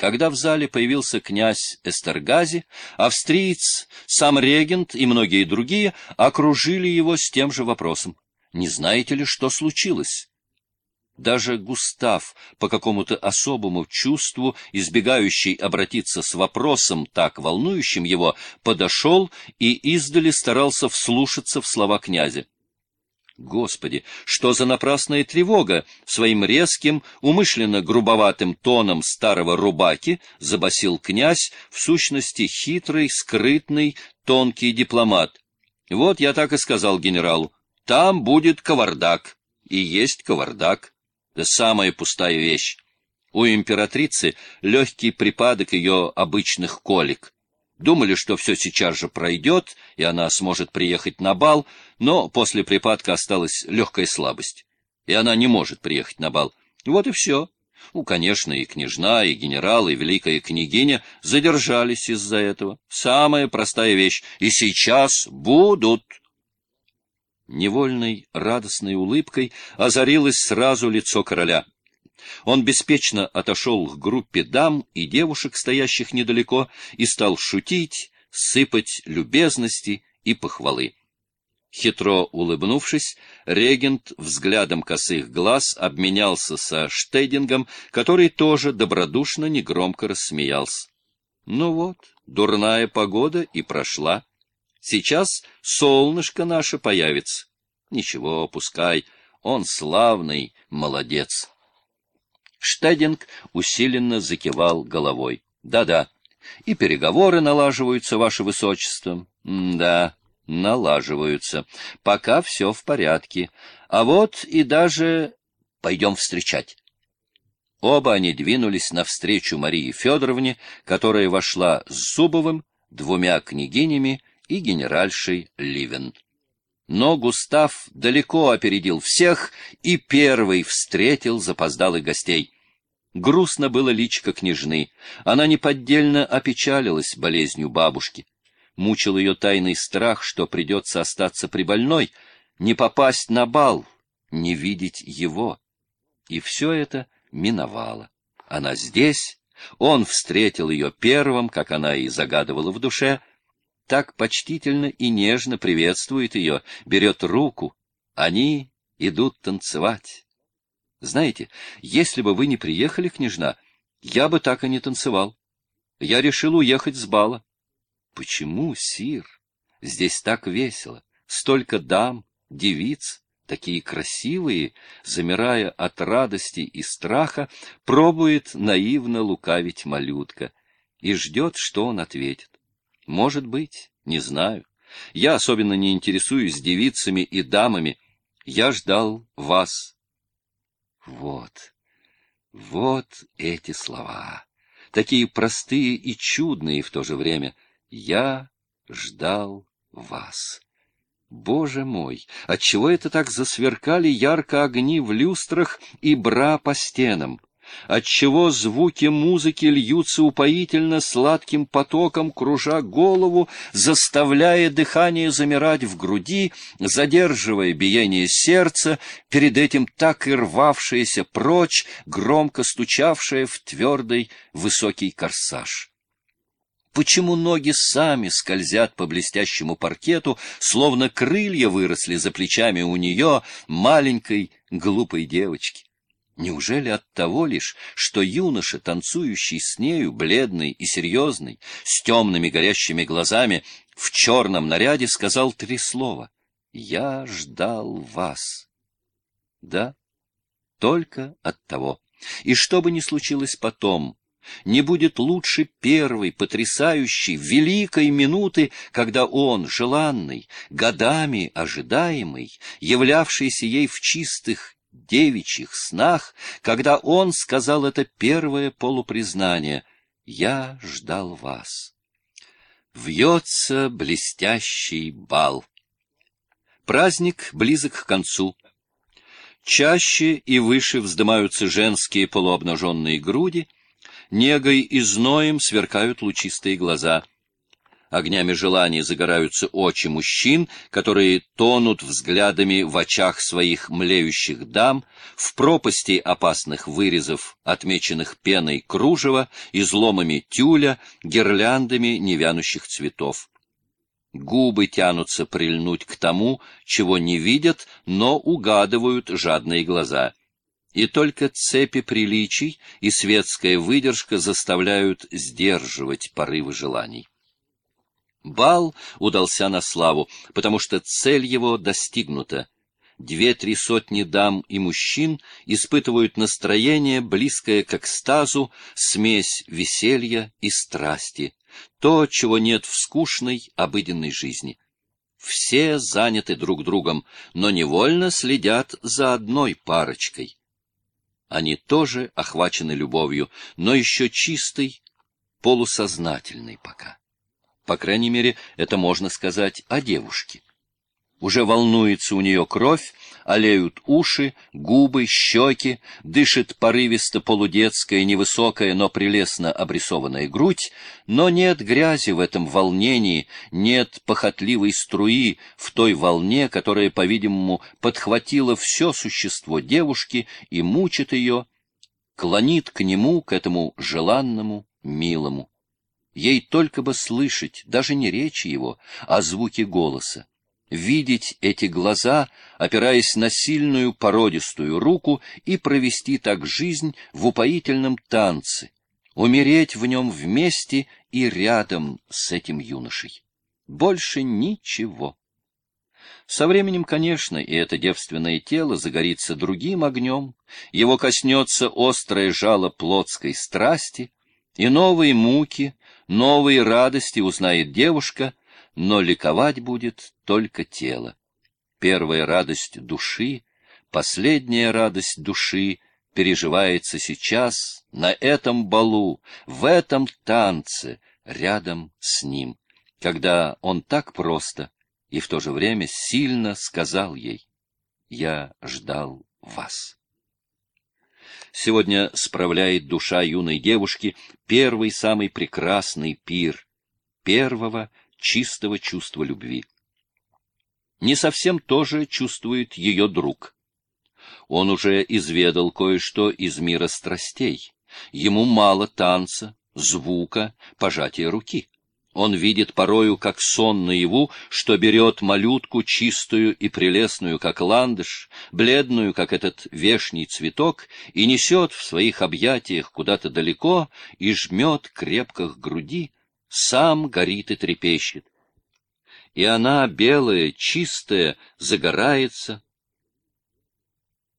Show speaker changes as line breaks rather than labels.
Когда в зале появился князь Эстергази, австриец, сам регент и многие другие окружили его с тем же вопросом. «Не знаете ли, что случилось?» Даже Густав, по какому-то особому чувству, избегающий обратиться с вопросом, так волнующим его, подошел и издали старался вслушаться в слова князя. Господи, что за напрасная тревога! Своим резким, умышленно грубоватым тоном старого рубаки забасил князь, в сущности хитрый, скрытный, тонкий дипломат. Вот я так и сказал генералу. Там будет кавардак. И есть кавардак. Да самая пустая вещь. У императрицы легкий припадок ее обычных колик. Думали, что все сейчас же пройдет, и она сможет приехать на бал, но после припадка осталась легкая слабость, и она не может приехать на бал. Вот и все. Ну, конечно, и княжна, и генерал, и великая княгиня задержались из-за этого. Самая простая вещь. И сейчас будут. Невольной радостной улыбкой озарилось сразу лицо короля. Он беспечно отошел к группе дам и девушек, стоящих недалеко, и стал шутить, сыпать любезности и похвалы. Хитро улыбнувшись, регент взглядом косых глаз обменялся со Штедингом, который тоже добродушно негромко рассмеялся. Ну вот, дурная погода и прошла. Сейчас солнышко наше появится. Ничего, пускай, он славный молодец. Штединг усиленно закивал головой. Да-да. И переговоры налаживаются, ваше высочество. М да, налаживаются. Пока все в порядке. А вот и даже пойдем встречать. Оба они двинулись навстречу Марии Федоровне, которая вошла с Зубовым, двумя княгинями и генеральшей Ливен. Но Густав далеко опередил всех и первый встретил запоздалых гостей. Грустно было личко княжны. Она неподдельно опечалилась болезнью бабушки. Мучил ее тайный страх, что придется остаться при больной, не попасть на бал, не видеть его. И все это миновало. Она здесь, он встретил ее первым, как она и загадывала в душе, так почтительно и нежно приветствует ее, берет руку. Они идут танцевать. Знаете, если бы вы не приехали, княжна, я бы так и не танцевал. Я решил уехать с бала. Почему, сир? Здесь так весело. Столько дам, девиц, такие красивые, замирая от радости и страха, пробует наивно лукавить малютка и ждет, что он ответит. Может быть, не знаю. Я особенно не интересуюсь девицами и дамами. Я ждал вас. Вот, вот эти слова, такие простые и чудные в то же время. Я ждал вас. Боже мой, отчего это так засверкали ярко огни в люстрах и бра по стенам? Отчего звуки музыки льются упоительно сладким потоком, кружа голову, заставляя дыхание замирать в груди, задерживая биение сердца, перед этим так и рвавшееся прочь, громко стучавшее в твердый высокий корсаж. Почему ноги сами скользят по блестящему паркету, словно крылья выросли за плечами у нее, маленькой глупой девочки? Неужели от того лишь, что юноша, танцующий с нею, бледный и серьезный, с темными горящими глазами, в черном наряде, сказал три слова «Я ждал вас». Да, только от того. И что бы ни случилось потом, не будет лучше первой, потрясающей, великой минуты, когда он, желанный, годами ожидаемый, являвшийся ей в чистых девичьих снах, когда он сказал это первое полупризнание «Я ждал вас». Вьется блестящий бал. Праздник близок к концу. Чаще и выше вздымаются женские полуобнаженные груди, негой и зноем сверкают лучистые глаза. Огнями желаний загораются очи мужчин, которые тонут взглядами в очах своих млеющих дам, в пропасти опасных вырезов, отмеченных пеной кружева, изломами тюля, гирляндами невянущих цветов. Губы тянутся прильнуть к тому, чего не видят, но угадывают жадные глаза. И только цепи приличий и светская выдержка заставляют сдерживать порывы желаний. Бал удался на славу, потому что цель его достигнута. Две-три сотни дам и мужчин испытывают настроение, близкое к экстазу, смесь веселья и страсти, то, чего нет в скучной, обыденной жизни. Все заняты друг другом, но невольно следят за одной парочкой. Они тоже охвачены любовью, но еще чистой, полусознательной пока. По крайней мере, это можно сказать о девушке. Уже волнуется у нее кровь, олеют уши, губы, щеки, дышит порывисто полудетская, невысокая, но прелестно обрисованная грудь, но нет грязи в этом волнении, нет похотливой струи в той волне, которая, по-видимому, подхватила все существо девушки и мучит ее, клонит к нему, к этому желанному, милому. Ей только бы слышать, даже не речи его, а звуки голоса. Видеть эти глаза, опираясь на сильную породистую руку, и провести так жизнь в упоительном танце, умереть в нем вместе и рядом с этим юношей. Больше ничего. Со временем, конечно, и это девственное тело загорится другим огнем, его коснется острое жало плотской страсти, и новые муки, новые радости узнает девушка, но ликовать будет только тело. Первая радость души, последняя радость души переживается сейчас, на этом балу, в этом танце, рядом с ним, когда он так просто и в то же время сильно сказал ей «Я ждал вас». Сегодня справляет душа юной девушки первый самый прекрасный пир первого чистого чувства любви. Не совсем то же чувствует ее друг. Он уже изведал кое-что из мира страстей. Ему мало танца, звука, пожатия руки. Он видит порою, как сон наяву, что берет малютку чистую и прелестную, как ландыш, бледную, как этот вешний цветок, и несет в своих объятиях куда-то далеко и жмет крепко к груди, сам горит и трепещет. И она, белая, чистая, загорается,